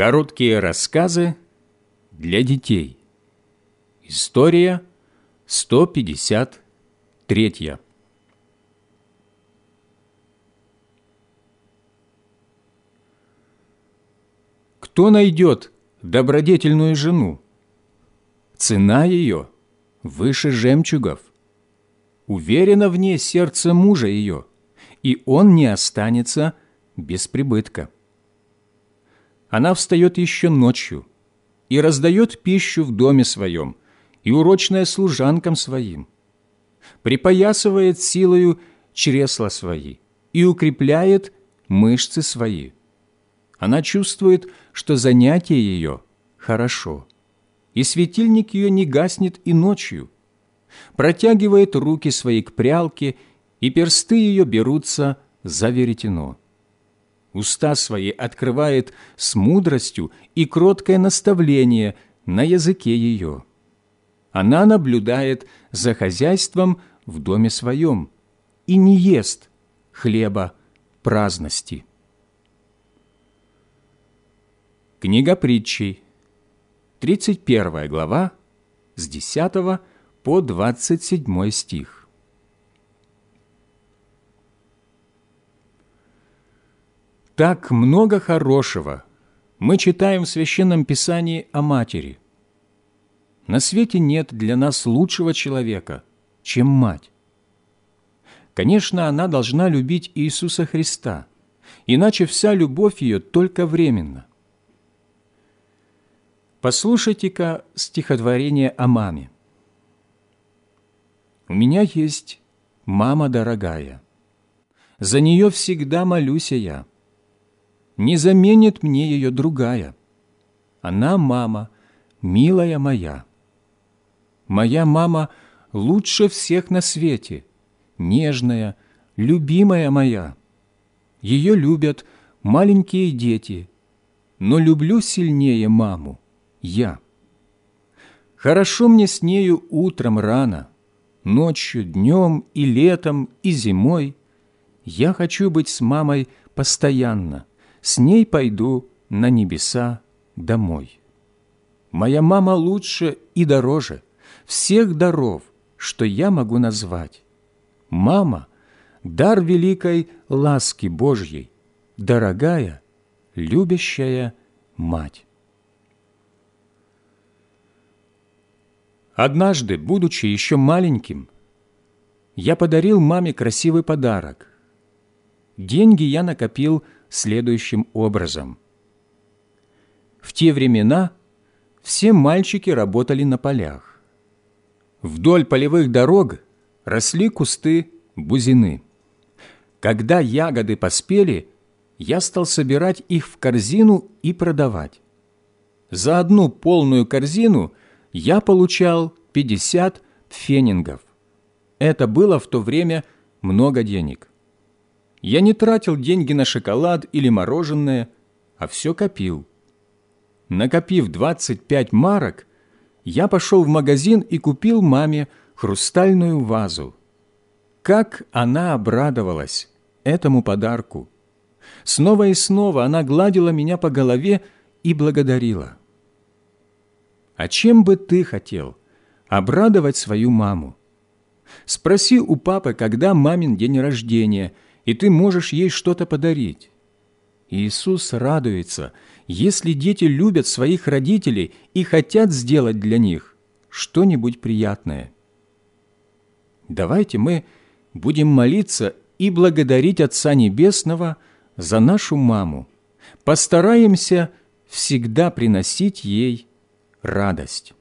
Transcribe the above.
Короткие рассказы для детей. История 153. Кто найдет добродетельную жену? Цена ее выше жемчугов. Уверено в ней сердце мужа ее, и он не останется без прибытка. Она встает еще ночью и раздает пищу в доме своем, и урочная служанкам своим, припоясывает силою чресла свои и укрепляет мышцы свои. Она чувствует, что занятие ее хорошо, и светильник ее не гаснет и ночью, протягивает руки свои к прялке, и персты ее берутся за веретено уста свои открывает с мудростью и кроткое наставление на языке ее. Она наблюдает за хозяйством в доме своем и не ест хлеба праздности. Книга притчей, 31 глава, с 10 по 27 стих. Так много хорошего мы читаем в Священном Писании о матери. На свете нет для нас лучшего человека, чем мать. Конечно, она должна любить Иисуса Христа, иначе вся любовь ее только временна. Послушайте-ка стихотворение о маме. «У меня есть мама дорогая, за нее всегда молюсь я» не заменит мне ее другая. Она мама, милая моя. Моя мама лучше всех на свете, нежная, любимая моя. Ее любят маленькие дети, но люблю сильнее маму, я. Хорошо мне с нею утром рано, ночью, днем и летом, и зимой. Я хочу быть с мамой постоянно, с ней пойду на небеса домой. Моя мама лучше и дороже всех даров, что я могу назвать. Мама – дар великой ласки Божьей, дорогая, любящая мать. Однажды, будучи еще маленьким, я подарил маме красивый подарок. Деньги я накопил – следующим образом. В те времена все мальчики работали на полях. Вдоль полевых дорог росли кусты бузины. Когда ягоды поспели, я стал собирать их в корзину и продавать. За одну полную корзину я получал 50 пфенингов. Это было в то время много денег. Я не тратил деньги на шоколад или мороженое, а все копил. Накопив 25 марок, я пошел в магазин и купил маме хрустальную вазу. Как она обрадовалась этому подарку! Снова и снова она гладила меня по голове и благодарила. «А чем бы ты хотел обрадовать свою маму? Спроси у папы, когда мамин день рождения – и ты можешь ей что-то подарить. Иисус радуется, если дети любят своих родителей и хотят сделать для них что-нибудь приятное. Давайте мы будем молиться и благодарить Отца Небесного за нашу маму. Постараемся всегда приносить ей радость.